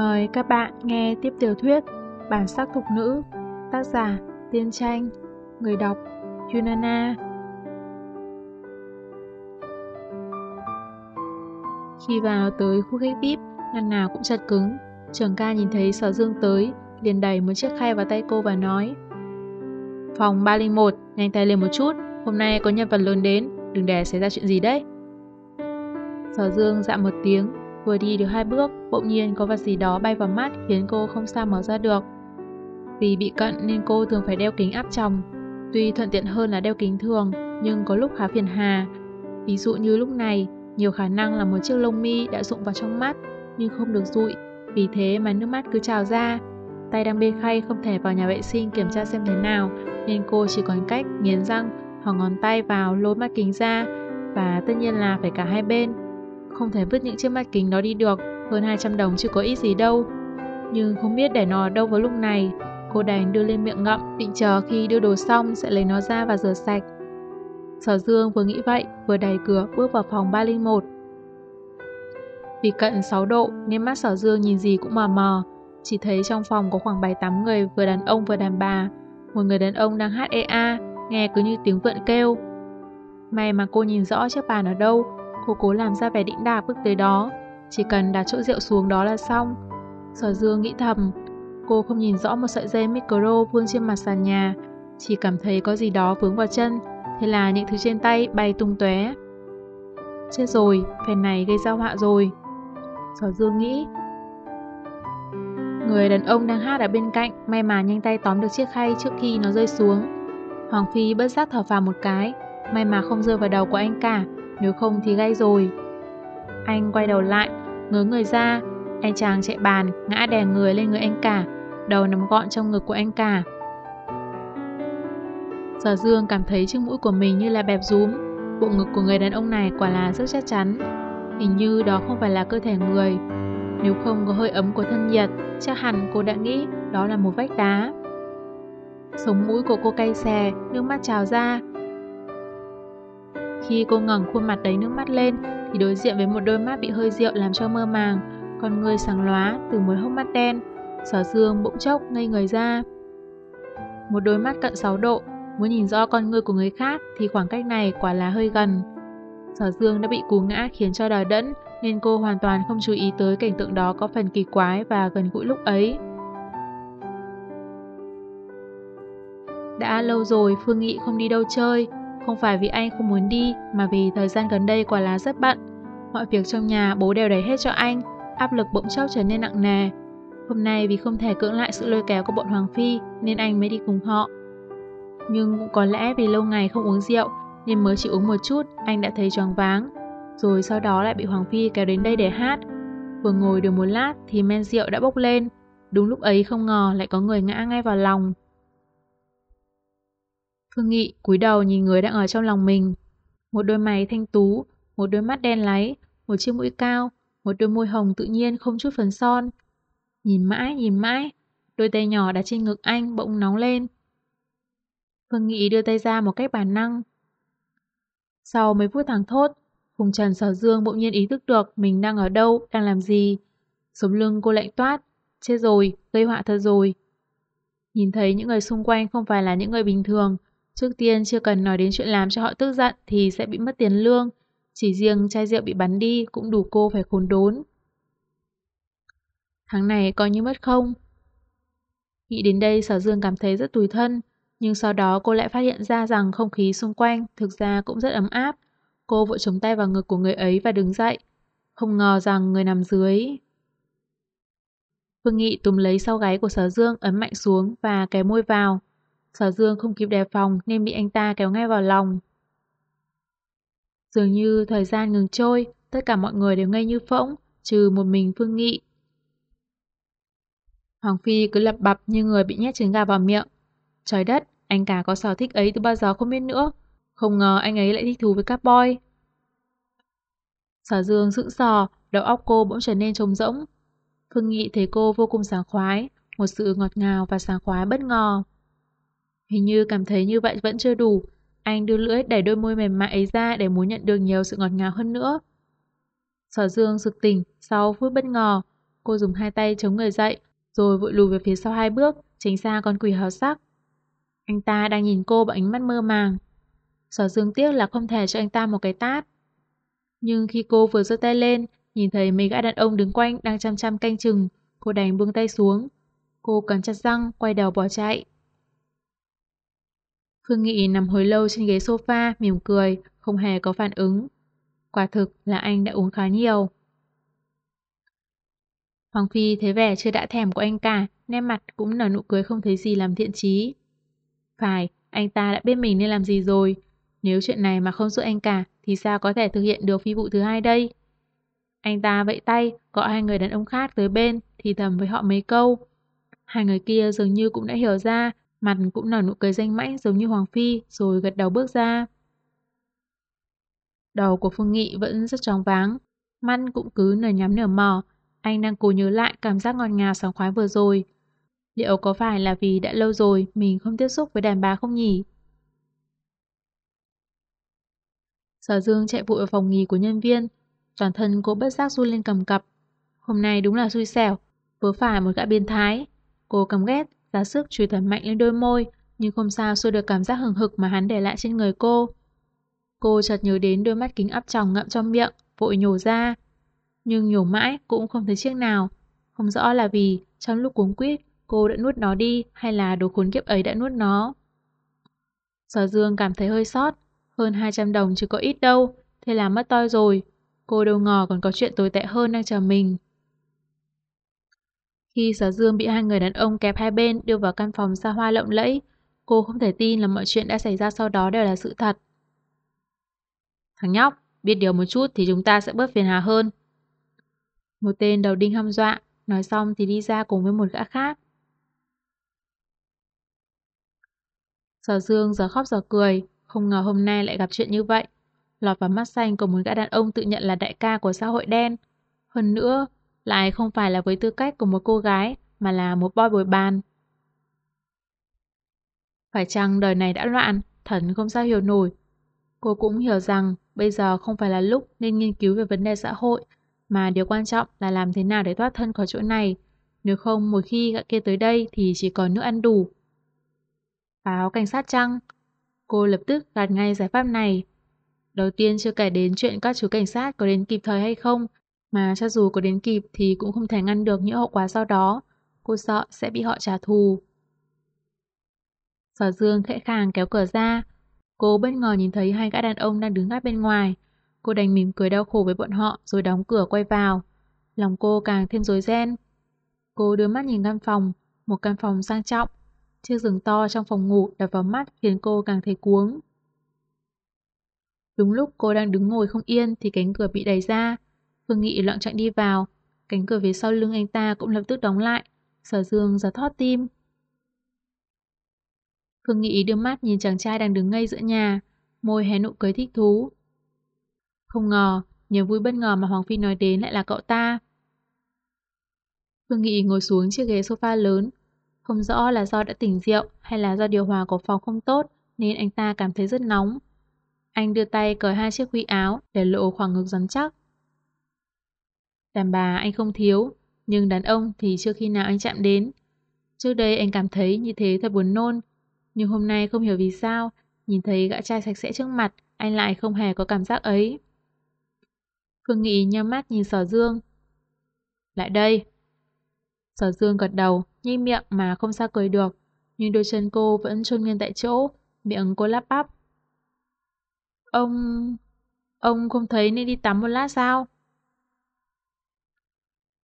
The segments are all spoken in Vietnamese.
Mời các bạn nghe tiếp tiểu thuyết Bản sắc thục nữ Tác giả Tiên Tranh Người đọc Yunana Khi vào tới khu khách VIP, ngăn nào cũng chặt cứng. Trường ca nhìn thấy sở dương tới, liền đẩy một chiếc khay vào tay cô và nói Phòng 301, nhanh tay lên một chút, hôm nay có nhân vật lớn đến, đừng để xảy ra chuyện gì đấy. Sở dương dạ một tiếng, Vừa đi được hai bước, bỗng nhiên có vật gì đó bay vào mắt khiến cô không sao mở ra được. Vì bị cận nên cô thường phải đeo kính áp tròng. Tuy thuận tiện hơn là đeo kính thường, nhưng có lúc khá phiền hà. Ví dụ như lúc này, nhiều khả năng là một chiếc lông mi đã rụng vào trong mắt, nhưng không được rụi, vì thế mà nước mắt cứ trào ra. Tay đang bê khay không thể vào nhà vệ sinh kiểm tra xem thế nào, nên cô chỉ còn cách nghiến răng hoặc ngón tay vào lôi mắt kính ra, và tất nhiên là phải cả hai bên không thể vứt những chiếc mắt kính đó đi được, hơn 200 đồng chứ có ít gì đâu. Nhưng không biết để nó ở đâu vào lúc này, cô đành đưa lên miệng ngậm, định chờ khi đưa đồ xong sẽ lấy nó ra và rửa sạch. Sở Dương vừa nghĩ vậy, vừa đẩy cửa bước vào phòng 301. Vì cận 6 độ nên mắt Sở Dương nhìn gì cũng mờ mờ, chỉ thấy trong phòng có khoảng 7-8 người vừa đàn ông vừa đàn bà. Một người đàn ông đang hát EA, nghe cứ như tiếng vượn kêu. May mà cô nhìn rõ chiếc bàn ở đâu, Cô cố làm ra vẻ đĩnh đạc bước tới đó, chỉ cần đặt chỗ rượu xuống đó là xong. Sở Dương nghĩ thầm, cô không nhìn rõ một sợi dây micro vương trên mặt sàn nhà, chỉ cảm thấy có gì đó vướng vào chân, thế là những thứ trên tay bay tung tóe. Chết rồi, phèn này gây ra họa rồi. Sở Dương nghĩ. Người đàn ông đang hát ở bên cạnh, may mà nhanh tay tóm được chiếc khay trước khi nó rơi xuống. Hoàng Phi bất giác thở phào một cái, may mà không rơi vào đầu của anh cả, nếu không thì gay rồi. Anh quay đầu lại, ngớ người ra, anh chàng chạy bàn, ngã đè người lên người anh cả, đầu nằm gọn trong ngực của anh cả. Sở Dương cảm thấy chiếc mũi của mình như là bẹp rúm, bộ ngực của người đàn ông này quả là rất chắc chắn. Hình như đó không phải là cơ thể người. Nếu không có hơi ấm của thân nhiệt, chắc hẳn cô đã nghĩ đó là một vách đá. Sống mũi của cô cay xè, nước mắt trào ra, khi cô ngẩng khuôn mặt đầy nước mắt lên, thì đối diện với một đôi mắt bị hơi rượu làm cho mơ màng, con người sáng lóa từ một hốc mắt đen. Sở dương bỗng chốc ngây người ra. Một đôi mắt cận 6 độ, muốn nhìn rõ con người của người khác thì khoảng cách này quả là hơi gần. Sở dương đã bị cú ngã khiến cho đờ đẫn, nên cô hoàn toàn không chú ý tới cảnh tượng đó có phần kỳ quái và gần gũi lúc ấy. Đã lâu rồi Phương Nghị không đi đâu chơi, không phải vì anh không muốn đi, mà vì thời gian gần đây quả lá rất bận. Mọi việc trong nhà bố đều đẩy hết cho anh, áp lực bỗng chốc trở nên nặng nề. Hôm nay vì không thể cưỡng lại sự lôi kéo của bọn Hoàng Phi nên anh mới đi cùng họ. Nhưng cũng có lẽ vì lâu ngày không uống rượu nên mới chỉ uống một chút anh đã thấy choáng váng. Rồi sau đó lại bị Hoàng Phi kéo đến đây để hát. Vừa ngồi được một lát thì men rượu đã bốc lên. Đúng lúc ấy không ngờ lại có người ngã ngay vào lòng. Phương Nghị cúi đầu nhìn người đang ở trong lòng mình. Một đôi mày thanh tú, một đôi mắt đen láy, một chiếc mũi cao, một đôi môi hồng tự nhiên không chút phấn son. Nhìn mãi, nhìn mãi, đôi tay nhỏ đặt trên ngực anh bỗng nóng lên. Phương Nghị đưa tay ra một cách bản năng. Sau mấy phút thẳng thốt, Phùng Trần Sở Dương bỗng nhiên ý thức được mình đang ở đâu, đang làm gì. Sống lưng cô lạnh toát, chết rồi, gây họa thật rồi. Nhìn thấy những người xung quanh không phải là những người bình thường, Trước tiên chưa cần nói đến chuyện làm cho họ tức giận thì sẽ bị mất tiền lương. Chỉ riêng chai rượu bị bắn đi cũng đủ cô phải khốn đốn. Tháng này coi như mất không. Nghĩ đến đây sở dương cảm thấy rất tủi thân, nhưng sau đó cô lại phát hiện ra rằng không khí xung quanh thực ra cũng rất ấm áp. Cô vội chống tay vào ngực của người ấy và đứng dậy. Không ngờ rằng người nằm dưới... Phương Nghị túm lấy sau gáy của sở dương ấn mạnh xuống và kéo môi vào. Sở Dương không kịp đề phòng nên bị anh ta kéo ngay vào lòng. Dường như thời gian ngừng trôi, tất cả mọi người đều ngây như phỗng, trừ một mình Phương Nghị. Hoàng Phi cứ lập bập như người bị nhét trứng gà vào miệng. Trời đất, anh cả có sở thích ấy từ bao giờ không biết nữa. Không ngờ anh ấy lại thích thú với các boy. Sở Dương sững sò, đầu óc cô bỗng trở nên trống rỗng. Phương Nghị thấy cô vô cùng sảng khoái, một sự ngọt ngào và sảng khoái bất ngờ. Hình như cảm thấy như vậy vẫn chưa đủ. Anh đưa lưỡi đẩy đôi môi mềm mại ấy ra để muốn nhận được nhiều sự ngọt ngào hơn nữa. Sở dương sực tỉnh sau phút bất ngờ. cô dùng hai tay chống người dậy, rồi vội lùi về phía sau hai bước, tránh xa con quỷ hào sắc. Anh ta đang nhìn cô bằng ánh mắt mơ màng. Sở dương tiếc là không thể cho anh ta một cái tát. Nhưng khi cô vừa giơ tay lên, nhìn thấy mấy gã đàn ông đứng quanh đang chăm chăm canh chừng, cô đành buông tay xuống. Cô cắn chặt răng, quay đầu bỏ chạy. Phương Nghị nằm hồi lâu trên ghế sofa, mỉm cười, không hề có phản ứng. Quả thực là anh đã uống khá nhiều. Hoàng Phi thấy vẻ chưa đã thèm của anh cả, nét mặt cũng nở nụ cười không thấy gì làm thiện chí. Phải, anh ta đã biết mình nên làm gì rồi. Nếu chuyện này mà không giúp anh cả, thì sao có thể thực hiện được phi vụ thứ hai đây? Anh ta vẫy tay, gọi hai người đàn ông khác tới bên, thì thầm với họ mấy câu. Hai người kia dường như cũng đã hiểu ra, mặt cũng nở nụ cười danh mãnh giống như Hoàng Phi, rồi gật đầu bước ra. Đầu của Phương Nghị vẫn rất tróng váng, mắt cũng cứ nở nhắm nở mò, anh đang cố nhớ lại cảm giác ngọt ngào sảng khoái vừa rồi. Liệu có phải là vì đã lâu rồi mình không tiếp xúc với đàn bà không nhỉ? Sở Dương chạy vội vào phòng nghỉ của nhân viên, toàn thân cô bất giác run lên cầm cập. Hôm nay đúng là xui xẻo, vừa phải một gã biến thái. Cô cầm ghét, ra sức chùi thật mạnh lên đôi môi, nhưng không sao xua được cảm giác hừng hực mà hắn để lại trên người cô. Cô chợt nhớ đến đôi mắt kính áp tròng ngậm trong miệng, vội nhổ ra. Nhưng nhổ mãi cũng không thấy chiếc nào. Không rõ là vì trong lúc cuống quýt cô đã nuốt nó đi hay là đồ khốn kiếp ấy đã nuốt nó. Sở Dương cảm thấy hơi sót, hơn 200 đồng chứ có ít đâu, thế là mất toi rồi. Cô đâu ngờ còn có chuyện tồi tệ hơn đang chờ mình. Khi Sở Dương bị hai người đàn ông kẹp hai bên đưa vào căn phòng xa hoa lộng lẫy, cô không thể tin là mọi chuyện đã xảy ra sau đó đều là sự thật. Thằng nhóc, biết điều một chút thì chúng ta sẽ bớt phiền hà hơn. Một tên đầu đinh hăm dọa, nói xong thì đi ra cùng với một gã khác. Sở Dương giờ khóc giờ cười, không ngờ hôm nay lại gặp chuyện như vậy. Lọt vào mắt xanh của một gã đàn ông tự nhận là đại ca của xã hội đen. Hơn nữa, lại không phải là với tư cách của một cô gái, mà là một boy bồi bàn. Phải chăng đời này đã loạn, thần không sao hiểu nổi. Cô cũng hiểu rằng bây giờ không phải là lúc nên nghiên cứu về vấn đề xã hội, mà điều quan trọng là làm thế nào để thoát thân khỏi chỗ này. Nếu không, một khi gã kia tới đây thì chỉ còn nước ăn đủ. Báo cảnh sát chăng? Cô lập tức gạt ngay giải pháp này. Đầu tiên chưa kể đến chuyện các chú cảnh sát có đến kịp thời hay không, mà cho dù có đến kịp thì cũng không thể ngăn được những hậu quả sau đó. Cô sợ sẽ bị họ trả thù. Sở Dương khẽ khàng kéo cửa ra. Cô bất ngờ nhìn thấy hai gã đàn ông đang đứng gác bên ngoài. Cô đành mỉm cười đau khổ với bọn họ rồi đóng cửa quay vào. Lòng cô càng thêm rối ren. Cô đưa mắt nhìn căn phòng, một căn phòng sang trọng. Chiếc giường to trong phòng ngủ đập vào mắt khiến cô càng thấy cuống. Đúng lúc cô đang đứng ngồi không yên thì cánh cửa bị đẩy ra. Phương Nghị loạn chạy đi vào. Cánh cửa phía sau lưng anh ta cũng lập tức đóng lại. Sở dương giật thót tim. Phương Nghị đưa mắt nhìn chàng trai đang đứng ngay giữa nhà. Môi hé nụ cười thích thú. Không ngờ, niềm vui bất ngờ mà Hoàng Phi nói đến lại là cậu ta. Phương Nghị ngồi xuống chiếc ghế sofa lớn. Không rõ là do đã tỉnh rượu hay là do điều hòa của phòng không tốt nên anh ta cảm thấy rất nóng. Anh đưa tay cởi hai chiếc huy áo để lộ khoảng ngực rắn chắc. Đàn bà anh không thiếu, nhưng đàn ông thì chưa khi nào anh chạm đến. Trước đây anh cảm thấy như thế thật buồn nôn, nhưng hôm nay không hiểu vì sao, nhìn thấy gã trai sạch sẽ trước mặt, anh lại không hề có cảm giác ấy. Phương Nghị nhắm mắt nhìn Sở Dương. Lại đây. Sở Dương gật đầu, nhây miệng mà không sao cười được, nhưng đôi chân cô vẫn trôn nguyên tại chỗ, miệng cô lắp bắp. Ông... ông không thấy nên đi tắm một lát sao?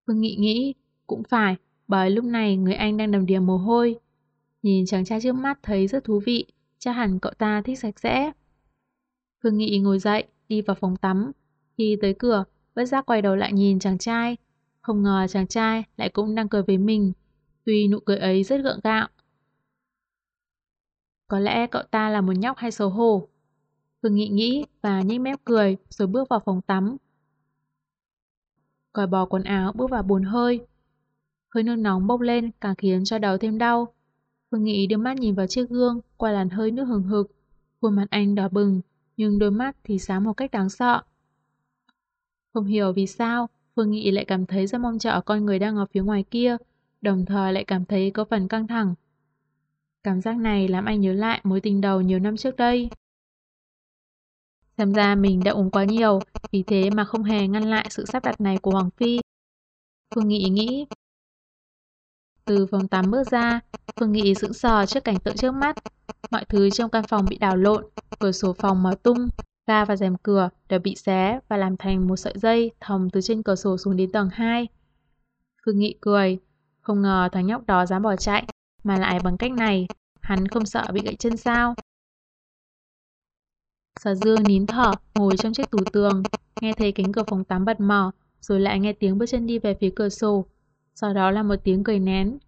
Phương Nghị nghĩ, cũng phải, bởi lúc này người anh đang đầm đìa mồ hôi. Nhìn chàng trai trước mắt thấy rất thú vị, chắc hẳn cậu ta thích sạch sẽ. Phương Nghị ngồi dậy, đi vào phòng tắm, khi tới cửa, bất giác quay đầu lại nhìn chàng trai. Không ngờ chàng trai lại cũng đang cười với mình, tuy nụ cười ấy rất gượng gạo. Có lẽ cậu ta là một nhóc hay xấu hổ. Phương Nghị nghĩ và nhếch mép cười rồi bước vào phòng tắm. Cởi bỏ quần áo bước vào bồn hơi. Hơi nước nóng bốc lên càng khiến cho đầu thêm đau. Phương Nghị đưa mắt nhìn vào chiếc gương qua làn hơi nước hừng hực. Khuôn mặt anh đỏ bừng, nhưng đôi mắt thì sáng một cách đáng sợ. Không hiểu vì sao, Phương Nghị lại cảm thấy rất mong chờ con người đang ở phía ngoài kia, đồng thời lại cảm thấy có phần căng thẳng. Cảm giác này làm anh nhớ lại mối tình đầu nhiều năm trước đây. Xem ra mình đã uống quá nhiều, vì thế mà không hề ngăn lại sự sắp đặt này của Hoàng Phi. Phương Nghị nghĩ. Từ phòng tắm bước ra, Phương Nghị sững sờ trước cảnh tượng trước mắt. Mọi thứ trong căn phòng bị đảo lộn, cửa sổ phòng mở tung, ga và rèm cửa đều bị xé và làm thành một sợi dây thòng từ trên cửa sổ xuống đến tầng 2. Phương Nghị cười, không ngờ thằng nhóc đó dám bỏ chạy, mà lại bằng cách này, hắn không sợ bị gãy chân sao. Sở Dương nín thở, ngồi trong chiếc tủ tường, nghe thấy cánh cửa phòng tắm bật mở, rồi lại nghe tiếng bước chân đi về phía cửa sổ. Sau đó là một tiếng cười nén.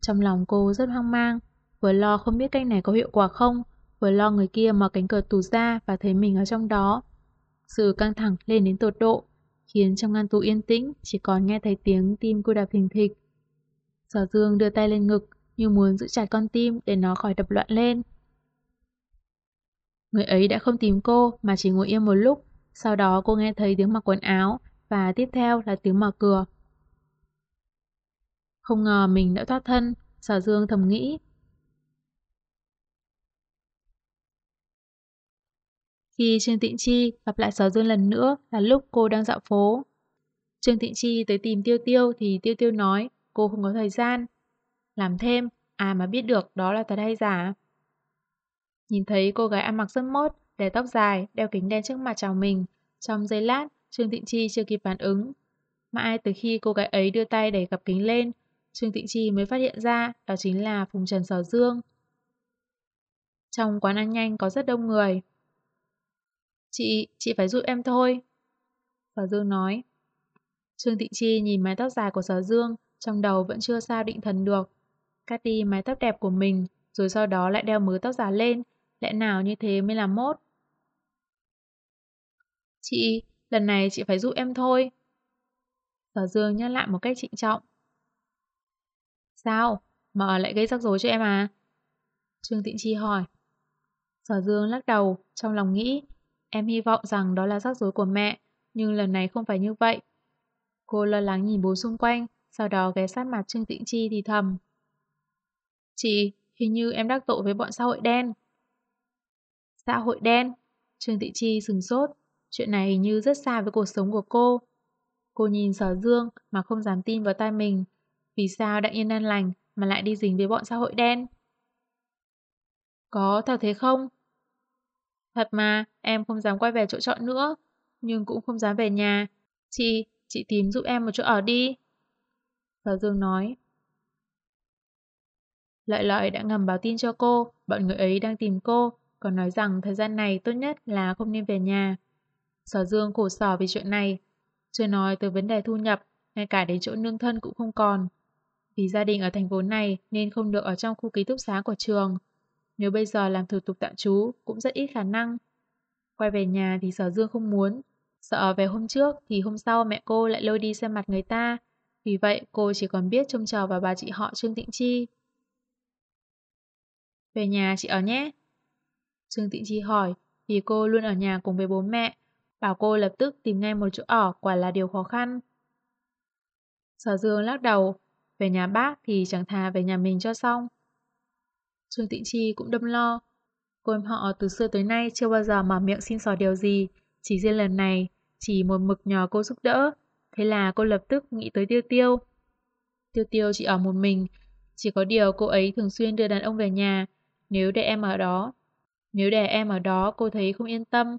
Trong lòng cô rất hoang mang, vừa lo không biết cách này có hiệu quả không, vừa lo người kia mở cánh cửa tủ ra và thấy mình ở trong đó. Sự căng thẳng lên đến tột độ, khiến trong ngăn tủ yên tĩnh chỉ còn nghe thấy tiếng tim cô đập thình thịch. Sở Dương đưa tay lên ngực như muốn giữ chặt con tim để nó khỏi đập loạn lên. Người ấy đã không tìm cô mà chỉ ngồi yên một lúc, sau đó cô nghe thấy tiếng mặc quần áo và tiếp theo là tiếng mở cửa. Không ngờ mình đã thoát thân, sở dương thầm nghĩ. Khi Trương Tịnh Chi gặp lại sở dương lần nữa là lúc cô đang dạo phố. Trương Tịnh Chi tới tìm Tiêu Tiêu thì Tiêu Tiêu nói cô không có thời gian. Làm thêm, à mà biết được đó là thật hay giả. Nhìn thấy cô gái ăn mặc rất mốt, để tóc dài, đeo kính đen trước mặt chào mình. Trong giây lát, Trương Tịnh Chi chưa kịp phản ứng. Mãi từ khi cô gái ấy đưa tay đẩy cặp kính lên, Trương Tịnh Chi mới phát hiện ra đó chính là Phùng Trần Sở Dương. Trong quán ăn nhanh có rất đông người. Chị, chị phải giúp em thôi. Sở Dương nói. Trương Tịnh Chi nhìn mái tóc dài của Sở Dương, trong đầu vẫn chưa sao định thần được. Cắt đi mái tóc đẹp của mình, rồi sau đó lại đeo mớ tóc giả lên, lẽ nào như thế mới là mốt. Chị, lần này chị phải giúp em thôi. Sở Dương nhắc lại một cách trịnh trọng. Sao? Mà lại gây rắc rối cho em à? Trương Tịnh Chi hỏi. Sở Dương lắc đầu, trong lòng nghĩ, em hy vọng rằng đó là rắc rối của mẹ, nhưng lần này không phải như vậy. Cô lo lắng nhìn bố xung quanh, sau đó ghé sát mặt Trương Tịnh Chi thì thầm. Chị, hình như em đắc tội với bọn xã hội đen. Xã hội đen? Trương thị Chi sừng sốt. Chuyện này hình như rất xa với cuộc sống của cô. Cô nhìn sở dương mà không dám tin vào tai mình. Vì sao đã yên an lành mà lại đi dính với bọn xã hội đen? Có thật thế không? Thật mà, em không dám quay về chỗ trọ nữa, nhưng cũng không dám về nhà. Chị, chị tìm giúp em một chỗ ở đi. Sở Dương nói. Lợi lợi đã ngầm báo tin cho cô, bọn người ấy đang tìm cô, còn nói rằng thời gian này tốt nhất là không nên về nhà. Sở Dương khổ sở vì chuyện này, chưa nói từ vấn đề thu nhập, ngay cả đến chỗ nương thân cũng không còn. Vì gia đình ở thành phố này nên không được ở trong khu ký túc xá của trường. Nếu bây giờ làm thủ tục tạm trú cũng rất ít khả năng. Quay về nhà thì Sở Dương không muốn, sợ về hôm trước thì hôm sau mẹ cô lại lôi đi xem mặt người ta. Vì vậy cô chỉ còn biết trông chờ vào bà chị họ Trương Tịnh Chi. Về nhà chị ở nhé. Trương Tịnh Chi hỏi, vì cô luôn ở nhà cùng với bố mẹ, bảo cô lập tức tìm ngay một chỗ ở quả là điều khó khăn. Sở Dương lắc đầu, về nhà bác thì chẳng thà về nhà mình cho xong. Trương Tịnh Chi cũng đâm lo. Cô em họ từ xưa tới nay chưa bao giờ mở miệng xin xỏ điều gì, chỉ riêng lần này, chỉ một mực nhờ cô giúp đỡ. Thế là cô lập tức nghĩ tới Tiêu Tiêu. Tiêu Tiêu chỉ ở một mình, chỉ có điều cô ấy thường xuyên đưa đàn ông về nhà, nếu để em ở đó nếu để em ở đó cô thấy không yên tâm.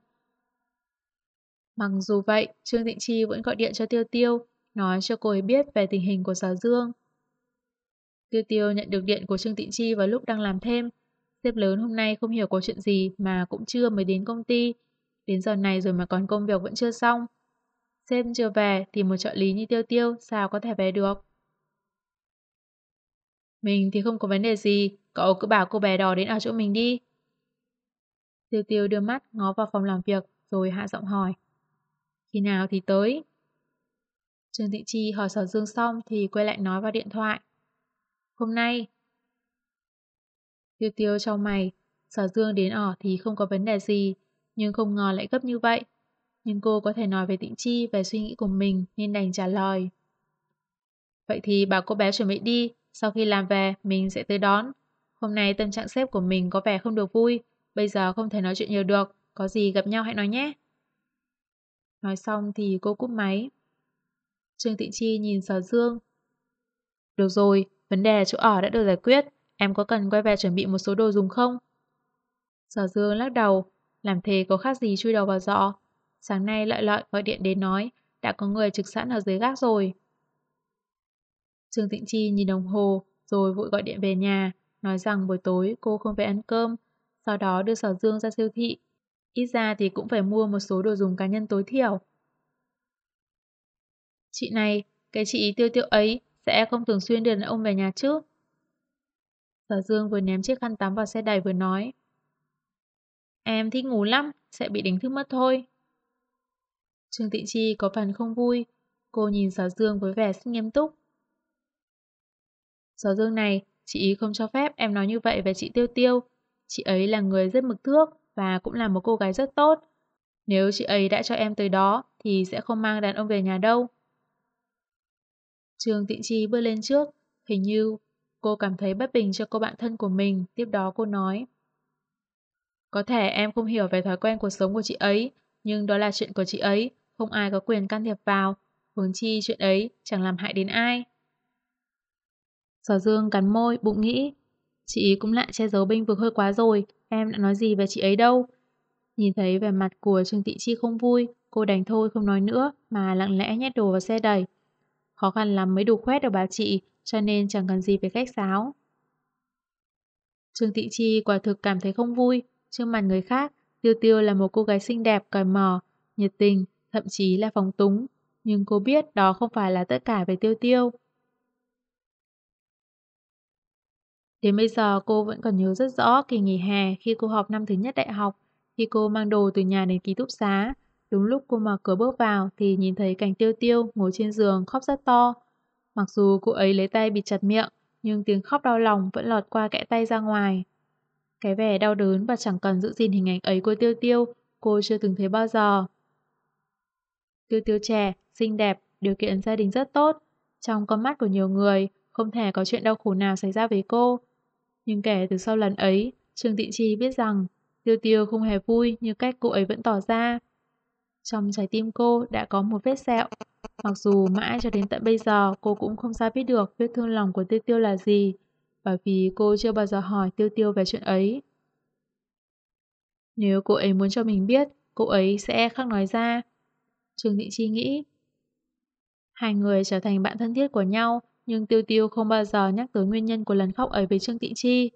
Mặc dù vậy, Trương thịnh Chi vẫn gọi điện cho Tiêu Tiêu, nói cho cô ấy biết về tình hình của Sở Dương. Tiêu Tiêu nhận được điện của Trương thịnh Chi vào lúc đang làm thêm. Sếp lớn hôm nay không hiểu có chuyện gì mà cũng chưa mới đến công ty. Đến giờ này rồi mà còn công việc vẫn chưa xong. Sếp chưa về thì một trợ lý như Tiêu Tiêu sao có thể về được. Mình thì không có vấn đề gì, cậu cứ bảo cô bé đó đến ở chỗ mình đi. Tiêu tiêu đưa mắt ngó vào phòng làm việc rồi hạ giọng hỏi. Khi nào thì tới? Trương Thị Chi hỏi Sở Dương xong thì quay lại nói vào điện thoại. Hôm nay. Tiêu tiêu trong mày, Sở Dương đến ở thì không có vấn đề gì, nhưng không ngờ lại gấp như vậy. nhưng cô có thể nói với Tịnh Chi về suy nghĩ của mình nên đành trả lời. Vậy thì bảo cô bé chuẩn bị đi, sau khi làm về mình sẽ tới đón. Hôm nay tâm trạng sếp của mình có vẻ không được vui, bây giờ không thể nói chuyện nhiều được, có gì gặp nhau hãy nói nhé. Nói xong thì cô cúp máy. Trương Tịnh Chi nhìn Sở Dương. Được rồi, vấn đề chỗ ở đã được giải quyết, em có cần quay về chuẩn bị một số đồ dùng không? Sở Dương lắc đầu, làm thế có khác gì chui đầu vào giọ. Sáng nay lợi lợi gọi điện đến nói, đã có người trực sẵn ở dưới gác rồi. Trương Tịnh Chi nhìn đồng hồ, rồi vội gọi điện về nhà, nói rằng buổi tối cô không về ăn cơm, sau đó đưa Sở Dương ra siêu thị. Ít ra thì cũng phải mua một số đồ dùng cá nhân tối thiểu. Chị này, cái chị tiêu tiêu ấy sẽ không thường xuyên đưa ông về nhà chứ? Sở Dương vừa ném chiếc khăn tắm vào xe đẩy vừa nói. Em thích ngủ lắm, sẽ bị đánh thức mất thôi. Trương Tịnh Chi có phần không vui, cô nhìn Sở Dương với vẻ rất nghiêm túc. Sở Dương này, chị ý không cho phép em nói như vậy về chị Tiêu Tiêu. Chị ấy là người rất mực thước và cũng là một cô gái rất tốt. Nếu chị ấy đã cho em tới đó thì sẽ không mang đàn ông về nhà đâu. Trương Tịnh Chi bước lên trước, hình như cô cảm thấy bất bình cho cô bạn thân của mình, tiếp đó cô nói. Có thể em không hiểu về thói quen cuộc sống của chị ấy, nhưng đó là chuyện của chị ấy, không ai có quyền can thiệp vào, huống chi chuyện ấy chẳng làm hại đến ai. Sở Dương cắn môi, bụng nghĩ. Chị cũng lại che giấu binh vực hơi quá rồi, em đã nói gì về chị ấy đâu. Nhìn thấy vẻ mặt của Trương Tị Chi không vui, cô đành thôi không nói nữa mà lặng lẽ nhét đồ vào xe đẩy. Khó khăn lắm mới đủ khoét được bà chị, cho nên chẳng cần gì phải khách sáo. Trương Tị Chi quả thực cảm thấy không vui, trước mặt người khác, Tiêu Tiêu là một cô gái xinh đẹp, cởi mở, nhiệt tình, thậm chí là phóng túng. Nhưng cô biết đó không phải là tất cả về Tiêu Tiêu. Đến bây giờ cô vẫn còn nhớ rất rõ kỳ nghỉ hè khi cô học năm thứ nhất đại học, khi cô mang đồ từ nhà đến ký túc xá. Đúng lúc cô mở cửa bước vào thì nhìn thấy cảnh tiêu tiêu ngồi trên giường khóc rất to. Mặc dù cô ấy lấy tay bịt chặt miệng, nhưng tiếng khóc đau lòng vẫn lọt qua kẽ tay ra ngoài. Cái vẻ đau đớn và chẳng cần giữ gìn hình ảnh ấy của tiêu tiêu, cô chưa từng thấy bao giờ. Tiêu tiêu trẻ, xinh đẹp, điều kiện gia đình rất tốt. Trong con mắt của nhiều người, không thể có chuyện đau khổ nào xảy ra với cô. Nhưng kể từ sau lần ấy, Trương Tị Chi biết rằng Tiêu Tiêu không hề vui như cách cô ấy vẫn tỏ ra. Trong trái tim cô đã có một vết sẹo. Mặc dù mãi cho đến tận bây giờ cô cũng không sao biết được vết thương lòng của Tiêu Tiêu là gì, bởi vì cô chưa bao giờ hỏi Tiêu Tiêu về chuyện ấy. Nếu cô ấy muốn cho mình biết, cô ấy sẽ khắc nói ra. Trương Thị Chi nghĩ. Hai người trở thành bạn thân thiết của nhau, nhưng Tiêu Tiêu không bao giờ nhắc tới nguyên nhân của lần khóc ấy với Trương tịnh Chi.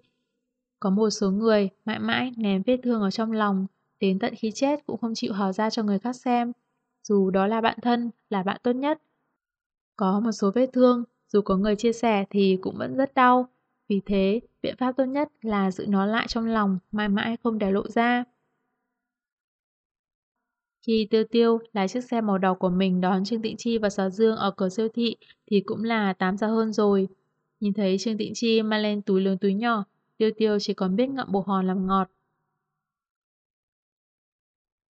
Có một số người mãi mãi ném vết thương ở trong lòng, đến tận khi chết cũng không chịu hò ra cho người khác xem, dù đó là bạn thân, là bạn tốt nhất. Có một số vết thương, dù có người chia sẻ thì cũng vẫn rất đau, vì thế biện pháp tốt nhất là giữ nó lại trong lòng, mãi mãi không để lộ ra. Khi Tiêu Tiêu lái chiếc xe màu đỏ của mình đón Trương Tịnh Chi và Sở Dương ở cửa siêu thị thì cũng là 8 giờ hơn rồi. Nhìn thấy Trương Tịnh Chi mang lên túi lớn túi nhỏ, Tiêu Tiêu chỉ còn biết ngậm bồ hòn làm ngọt.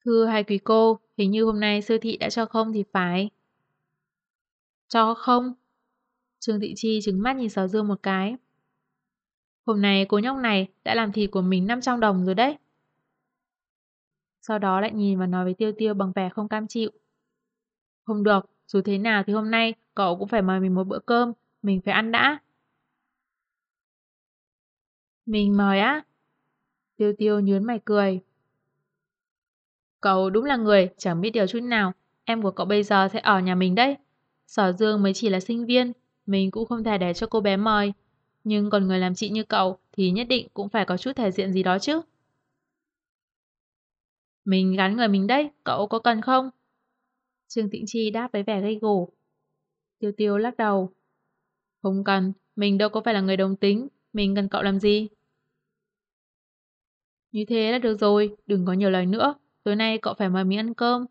Thưa hai quý cô, hình như hôm nay siêu thị đã cho không thì phải. Cho không? Trương Tịnh Chi trứng mắt nhìn Sở Dương một cái. Hôm nay cô nhóc này đã làm thịt của mình 500 đồng rồi đấy sau đó lại nhìn và nói với Tiêu Tiêu bằng vẻ không cam chịu. Không được, dù thế nào thì hôm nay cậu cũng phải mời mình một bữa cơm, mình phải ăn đã. Mình mời á? Tiêu Tiêu nhớn mày cười. Cậu đúng là người chẳng biết điều chút nào, em của cậu bây giờ sẽ ở nhà mình đấy. Sở Dương mới chỉ là sinh viên, mình cũng không thể để cho cô bé mời. Nhưng còn người làm chị như cậu thì nhất định cũng phải có chút thể diện gì đó chứ. Mình gắn người mình đấy, cậu có cần không? Trương Tĩnh Chi đáp với vẻ gây gổ. Tiêu tiêu lắc đầu. Không cần, mình đâu có phải là người đồng tính, mình cần cậu làm gì? Như thế là được rồi, đừng có nhiều lời nữa, tối nay cậu phải mời mình ăn cơm.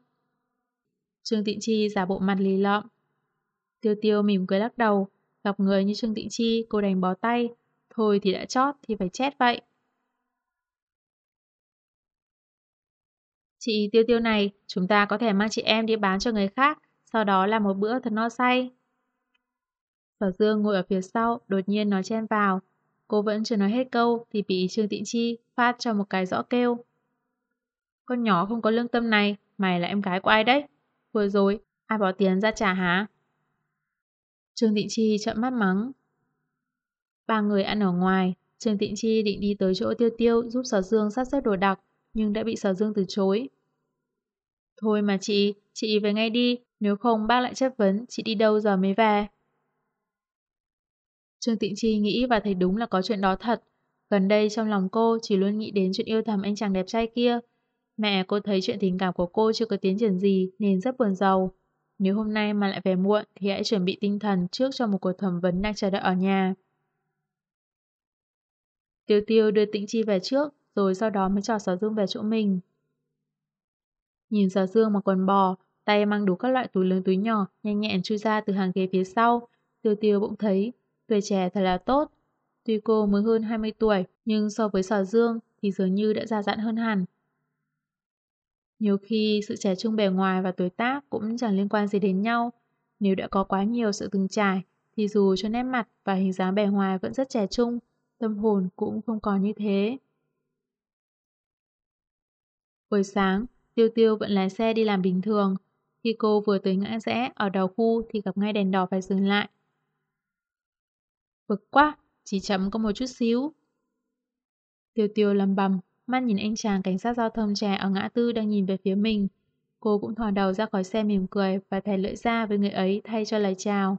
Trương Tịnh Chi giả bộ mặt lì lợm. Tiêu tiêu mỉm cười lắc đầu, gặp người như Trương Tịnh Chi cô đành bó tay, thôi thì đã chót thì phải chết vậy. Chị tiêu tiêu này, chúng ta có thể mang chị em đi bán cho người khác, sau đó làm một bữa thật no say. Sở Dương ngồi ở phía sau, đột nhiên nói chen vào. Cô vẫn chưa nói hết câu thì bị Trương Tịnh Chi phát cho một cái rõ kêu. Con nhỏ không có lương tâm này, mày là em gái của ai đấy? Vừa rồi, ai bỏ tiền ra trả hả? Trương Tịnh Chi trợn mắt mắng. Ba người ăn ở ngoài, Trương Tịnh Chi định đi tới chỗ tiêu tiêu giúp Sở Dương sắp xếp đồ đạc, nhưng đã bị Sở Dương từ chối. Thôi mà chị, chị về ngay đi, nếu không bác lại chất vấn chị đi đâu giờ mới về. Trương Tịnh Chi nghĩ và thấy đúng là có chuyện đó thật. Gần đây trong lòng cô chỉ luôn nghĩ đến chuyện yêu thầm anh chàng đẹp trai kia. Mẹ cô thấy chuyện tình cảm của cô chưa có tiến triển gì nên rất buồn giàu. Nếu hôm nay mà lại về muộn thì hãy chuẩn bị tinh thần trước cho một cuộc thẩm vấn đang chờ đợi ở nhà. Tiêu tiêu đưa Tĩnh Chi về trước, rồi sau đó mới cho Sở Dương về chỗ mình. Nhìn Sở Dương mà quần bò, tay mang đủ các loại túi lớn túi nhỏ, nhanh nhẹn chui ra từ hàng ghế phía sau. Tiêu tiêu bỗng thấy, tuổi trẻ thật là tốt. Tuy cô mới hơn 20 tuổi, nhưng so với sò Dương thì dường như đã già dặn hơn hẳn. Nhiều khi sự trẻ trung bề ngoài và tuổi tác cũng chẳng liên quan gì đến nhau. Nếu đã có quá nhiều sự từng trải, thì dù cho nét mặt và hình dáng bề ngoài vẫn rất trẻ trung, tâm hồn cũng không còn như thế. Buổi sáng, Tiêu Tiêu vẫn lái xe đi làm bình thường. Khi cô vừa tới ngã rẽ ở đầu khu thì gặp ngay đèn đỏ phải dừng lại. Bực quá, chỉ chậm có một chút xíu. Tiêu Tiêu lầm bầm, mắt nhìn anh chàng cảnh sát giao thông trẻ ở ngã tư đang nhìn về phía mình. Cô cũng thò đầu ra khỏi xe mỉm cười và thè lưỡi ra với người ấy thay cho lời chào.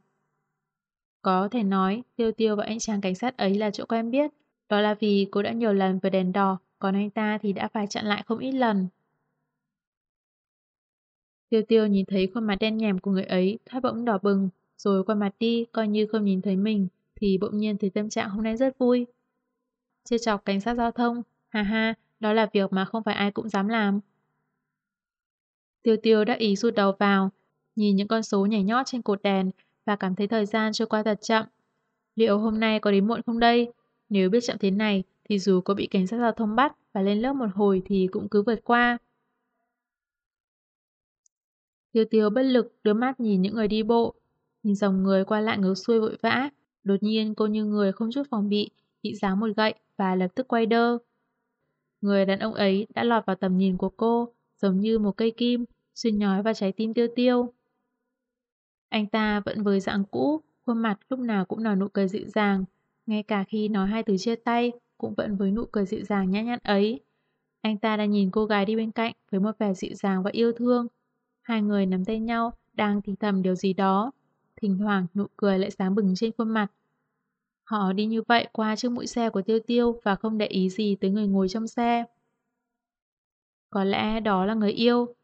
Có thể nói, Tiêu Tiêu và anh chàng cảnh sát ấy là chỗ quen biết. Đó là vì cô đã nhiều lần vượt đèn đỏ, còn anh ta thì đã phải chặn lại không ít lần. Tiêu Tiêu nhìn thấy khuôn mặt đen nhèm của người ấy, thoát bỗng đỏ bừng, rồi qua mặt đi, coi như không nhìn thấy mình, thì bỗng nhiên thấy tâm trạng hôm nay rất vui. Chia chọc cảnh sát giao thông, ha ha, đó là việc mà không phải ai cũng dám làm. Tiêu Tiêu đã ý rụt đầu vào, nhìn những con số nhảy nhót trên cột đèn, và cảm thấy thời gian trôi qua thật chậm. Liệu hôm nay có đến muộn không đây? Nếu biết chậm thế này, thì dù có bị cảnh sát giao thông bắt và lên lớp một hồi thì cũng cứ vượt qua. Tiêu tiêu bất lực đưa mắt nhìn những người đi bộ, nhìn dòng người qua lại ngược xuôi vội vã. Đột nhiên cô như người không chút phòng bị, bị giáng một gậy và lập tức quay đơ. Người đàn ông ấy đã lọt vào tầm nhìn của cô, giống như một cây kim, xuyên nhói vào trái tim tiêu tiêu. Anh ta vẫn với dạng cũ, khuôn mặt lúc nào cũng nở nụ cười dịu dàng, ngay cả khi nói hai từ chia tay cũng vẫn với nụ cười dịu dàng nhã nhặn ấy. Anh ta đang nhìn cô gái đi bên cạnh với một vẻ dịu dàng và yêu thương. Hai người nắm tay nhau, đang thì thầm điều gì đó. Thỉnh thoảng nụ cười lại sáng bừng trên khuôn mặt. Họ đi như vậy qua trước mũi xe của Tiêu Tiêu và không để ý gì tới người ngồi trong xe. Có lẽ đó là người yêu,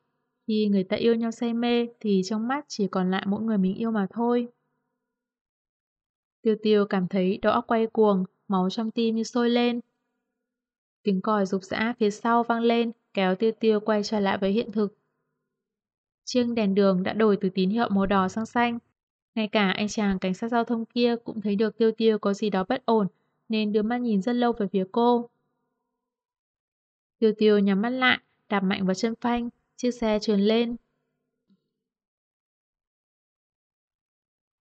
khi người ta yêu nhau say mê thì trong mắt chỉ còn lại mỗi người mình yêu mà thôi. Tiêu tiêu cảm thấy đầu óc quay cuồng, máu trong tim như sôi lên. Tiếng còi rục rã phía sau vang lên, kéo tiêu tiêu quay trở lại với hiện thực chiếc đèn đường đã đổi từ tín hiệu màu đỏ sang xanh. Ngay cả anh chàng cảnh sát giao thông kia cũng thấy được tiêu tiêu có gì đó bất ổn, nên đưa mắt nhìn rất lâu về phía cô. Tiêu tiêu nhắm mắt lại, đạp mạnh vào chân phanh, chiếc xe trườn lên.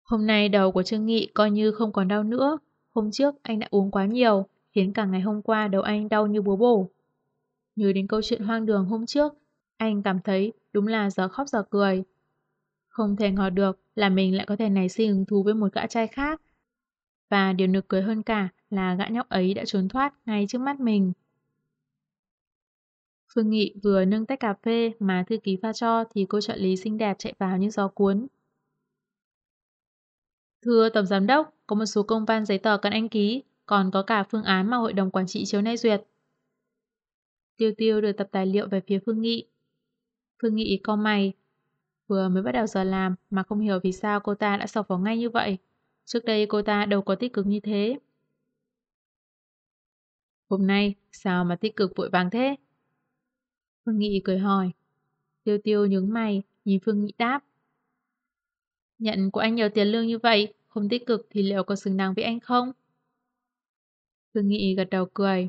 Hôm nay đầu của Trương Nghị coi như không còn đau nữa. Hôm trước anh đã uống quá nhiều, khiến cả ngày hôm qua đầu anh đau như búa bổ. Nhớ đến câu chuyện hoang đường hôm trước, anh cảm thấy đúng là giờ khóc giờ cười. Không thể ngờ được là mình lại có thể nảy sinh hứng thú với một gã trai khác. Và điều nực cười hơn cả là gã nhóc ấy đã trốn thoát ngay trước mắt mình. Phương Nghị vừa nâng tách cà phê mà thư ký pha cho thì cô trợ lý xinh đẹp chạy vào như gió cuốn. Thưa Tổng Giám Đốc, có một số công văn giấy tờ cần anh ký, còn có cả phương án mà Hội đồng Quản trị chiếu nay duyệt. Tiêu Tiêu đưa tập tài liệu về phía Phương Nghị. Phương Nghị co mày. Vừa mới bắt đầu giờ làm mà không hiểu vì sao cô ta đã sọc vào ngay như vậy. Trước đây cô ta đâu có tích cực như thế. Hôm nay sao mà tích cực vội vàng thế? Phương Nghị cười hỏi. Tiêu tiêu nhướng mày, nhìn Phương Nghị đáp. Nhận của anh nhiều tiền lương như vậy, không tích cực thì liệu có xứng đáng với anh không? Phương Nghị gật đầu cười.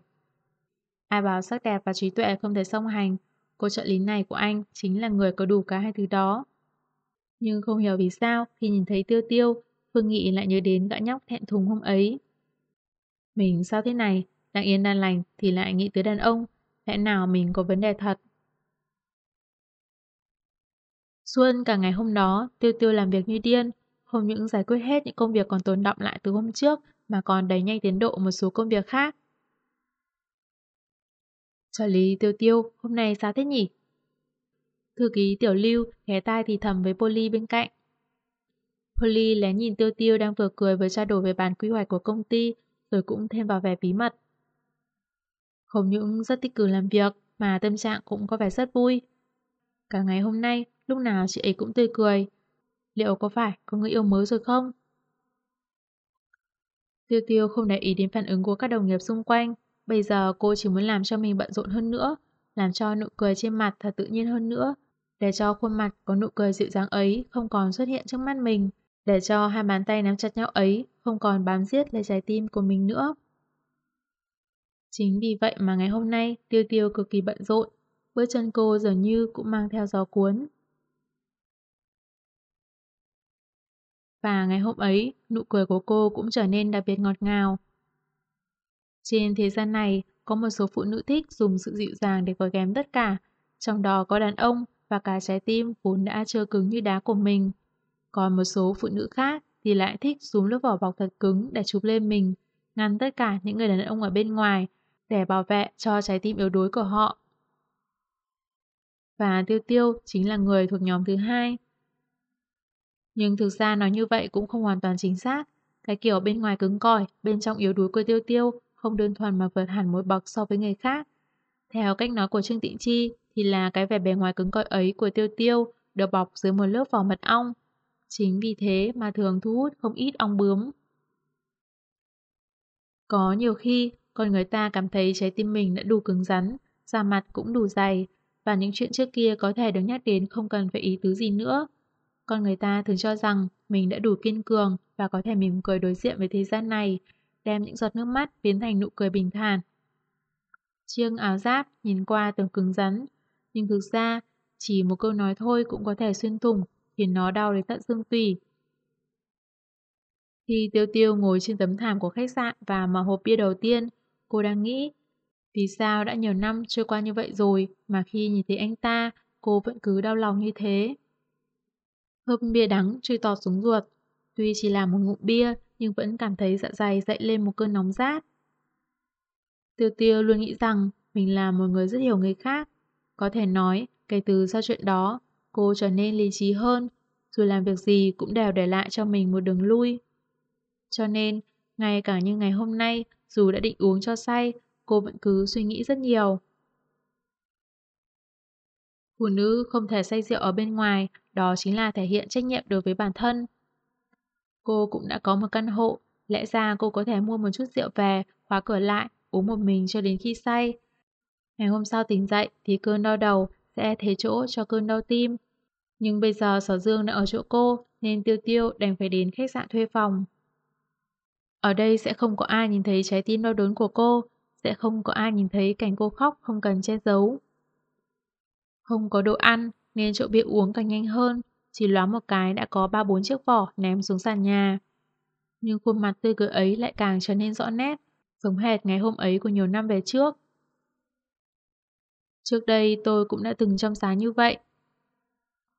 Ai bảo sắc đẹp và trí tuệ không thể song hành, cô trợ lý này của anh chính là người có đủ cả hai thứ đó. Nhưng không hiểu vì sao khi nhìn thấy Tiêu Tiêu, Phương Nghị lại nhớ đến gã nhóc thẹn thùng hôm ấy. Mình sao thế này, đang yên đang lành thì lại nghĩ tới đàn ông, lẽ nào mình có vấn đề thật? Xuân cả ngày hôm đó, Tiêu Tiêu làm việc như điên, không những giải quyết hết những công việc còn tồn động lại từ hôm trước mà còn đẩy nhanh tiến độ một số công việc khác. Trợ lý Tiêu Tiêu, hôm nay sao thế nhỉ? Thư ký Tiểu Lưu ghé tai thì thầm với Polly bên cạnh. Polly lén nhìn Tiêu Tiêu đang vừa cười với trao đổi về bàn quy hoạch của công ty, rồi cũng thêm vào vẻ bí mật. Không những rất tích cực làm việc, mà tâm trạng cũng có vẻ rất vui. Cả ngày hôm nay, lúc nào chị ấy cũng tươi cười. Liệu có phải có người yêu mới rồi không? Tiêu Tiêu không để ý đến phản ứng của các đồng nghiệp xung quanh. Bây giờ cô chỉ muốn làm cho mình bận rộn hơn nữa, làm cho nụ cười trên mặt thật tự nhiên hơn nữa, để cho khuôn mặt có nụ cười dịu dàng ấy không còn xuất hiện trước mắt mình, để cho hai bàn tay nắm chặt nhau ấy không còn bám giết lấy trái tim của mình nữa. Chính vì vậy mà ngày hôm nay Tiêu Tiêu cực kỳ bận rộn, bước chân cô dường như cũng mang theo gió cuốn. Và ngày hôm ấy, nụ cười của cô cũng trở nên đặc biệt ngọt ngào. Trên thế gian này, có một số phụ nữ thích dùng sự dịu dàng để gói ghém tất cả, trong đó có đàn ông và cả trái tim vốn đã chưa cứng như đá của mình. Còn một số phụ nữ khác thì lại thích dùng lớp vỏ bọc thật cứng để chụp lên mình, ngăn tất cả những người đàn ông ở bên ngoài để bảo vệ cho trái tim yếu đuối của họ. Và Tiêu Tiêu chính là người thuộc nhóm thứ hai. Nhưng thực ra nói như vậy cũng không hoàn toàn chính xác. Cái kiểu bên ngoài cứng cỏi, bên trong yếu đuối của Tiêu Tiêu không đơn thuần mà vượt hẳn một bậc so với người khác. Theo cách nói của Trương Tịnh Chi thì là cái vẻ bề ngoài cứng cỏi ấy của Tiêu Tiêu được bọc dưới một lớp vỏ mật ong. Chính vì thế mà thường thu hút không ít ong bướm. Có nhiều khi, con người ta cảm thấy trái tim mình đã đủ cứng rắn, da mặt cũng đủ dày, và những chuyện trước kia có thể được nhắc đến không cần phải ý tứ gì nữa. Con người ta thường cho rằng mình đã đủ kiên cường và có thể mỉm cười đối diện với thế gian này, đem những giọt nước mắt biến thành nụ cười bình thản. Chiêng áo giáp nhìn qua tưởng cứng rắn, nhưng thực ra chỉ một câu nói thôi cũng có thể xuyên thủng, khiến nó đau đến tận xương tủy. Khi Tiêu Tiêu ngồi trên tấm thảm của khách sạn và mở hộp bia đầu tiên, cô đang nghĩ vì sao đã nhiều năm trôi qua như vậy rồi mà khi nhìn thấy anh ta, cô vẫn cứ đau lòng như thế. Hớp bia đắng trôi tọt xuống ruột. Tuy chỉ là một ngụm bia nhưng vẫn cảm thấy dạ dày dậy lên một cơn nóng rát. Tiêu tiêu luôn nghĩ rằng mình là một người rất hiểu người khác. Có thể nói, kể từ sau chuyện đó, cô trở nên lý trí hơn, dù làm việc gì cũng đều để lại cho mình một đường lui. Cho nên, ngay cả như ngày hôm nay, dù đã định uống cho say, cô vẫn cứ suy nghĩ rất nhiều. Phụ nữ không thể say rượu ở bên ngoài, đó chính là thể hiện trách nhiệm đối với bản thân. Cô cũng đã có một căn hộ, lẽ ra cô có thể mua một chút rượu về, khóa cửa lại, uống một mình cho đến khi say. Ngày hôm sau tỉnh dậy thì cơn đau đầu sẽ thế chỗ cho cơn đau tim. Nhưng bây giờ Sở Dương đã ở chỗ cô nên Tiêu Tiêu đành phải đến khách sạn thuê phòng. Ở đây sẽ không có ai nhìn thấy trái tim đau đớn của cô, sẽ không có ai nhìn thấy cảnh cô khóc không cần che giấu. Không có đồ ăn nên chỗ bia uống càng nhanh hơn, chỉ loáng một cái đã có 3-4 chiếc vỏ ném xuống sàn nhà. Nhưng khuôn mặt tươi cười ấy lại càng trở nên rõ nét, giống hệt ngày hôm ấy của nhiều năm về trước. Trước đây tôi cũng đã từng trong sáng như vậy.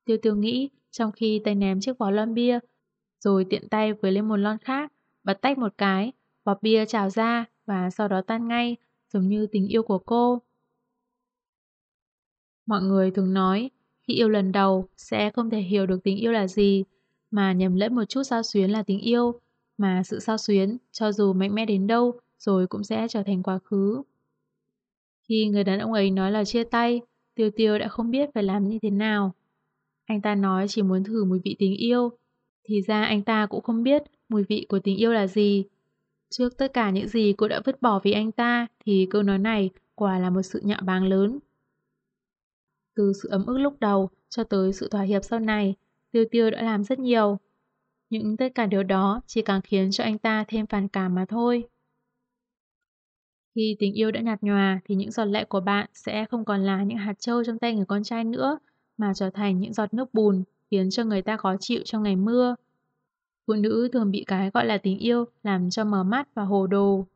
Tiêu tiêu nghĩ trong khi tay ném chiếc vỏ lon bia, rồi tiện tay với lên một lon khác, bật tách một cái, vỏ bia trào ra và sau đó tan ngay, giống như tình yêu của cô. Mọi người thường nói, khi yêu lần đầu sẽ không thể hiểu được tình yêu là gì, mà nhầm lẫn một chút sao xuyến là tình yêu, mà sự sao xuyến, cho dù mạnh mẽ đến đâu, rồi cũng sẽ trở thành quá khứ. Khi người đàn ông ấy nói là chia tay, Tiêu Tiêu đã không biết phải làm như thế nào. Anh ta nói chỉ muốn thử mùi vị tình yêu, thì ra anh ta cũng không biết mùi vị của tình yêu là gì. Trước tất cả những gì cô đã vứt bỏ vì anh ta thì câu nói này quả là một sự nhạo báng lớn. Từ sự ấm ức lúc đầu cho tới sự thỏa hiệp sau này, Tiêu Tiêu đã làm rất nhiều. Những tất cả điều đó chỉ càng khiến cho anh ta thêm phản cảm mà thôi. Khi tình yêu đã nhạt nhòa thì những giọt lệ của bạn sẽ không còn là những hạt trâu trong tay người con trai nữa, mà trở thành những giọt nước bùn khiến cho người ta khó chịu trong ngày mưa. Phụ nữ thường bị cái gọi là tình yêu làm cho mờ mắt và hồ đồ.